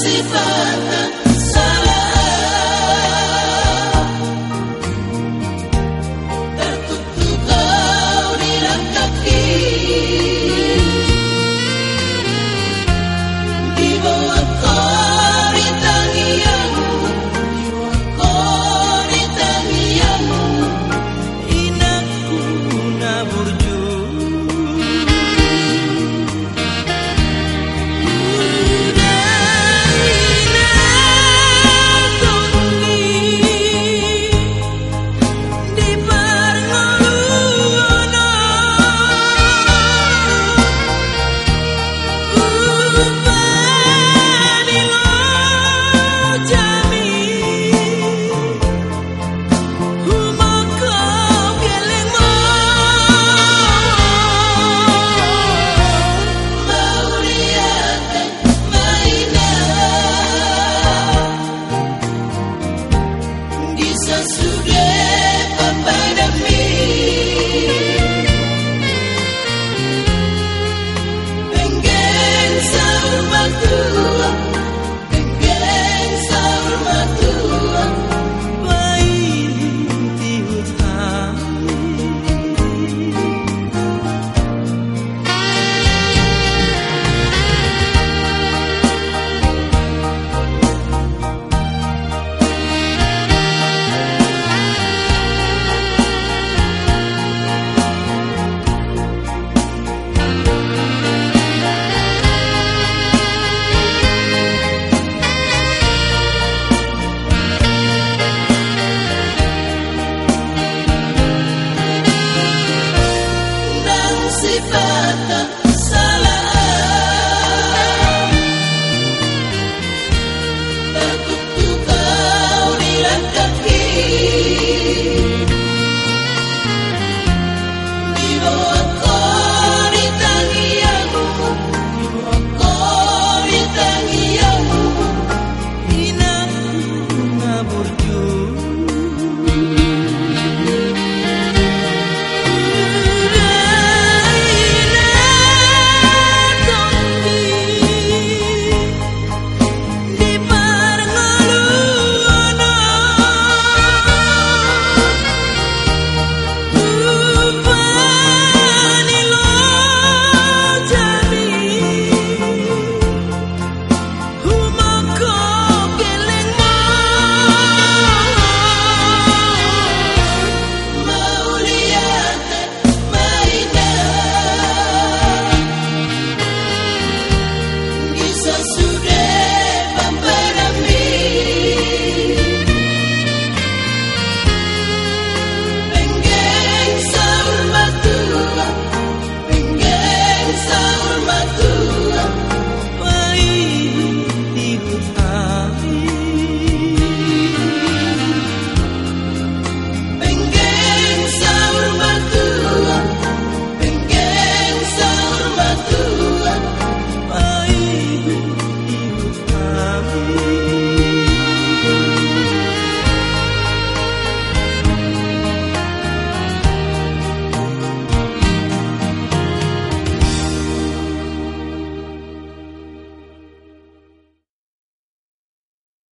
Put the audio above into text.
See Father.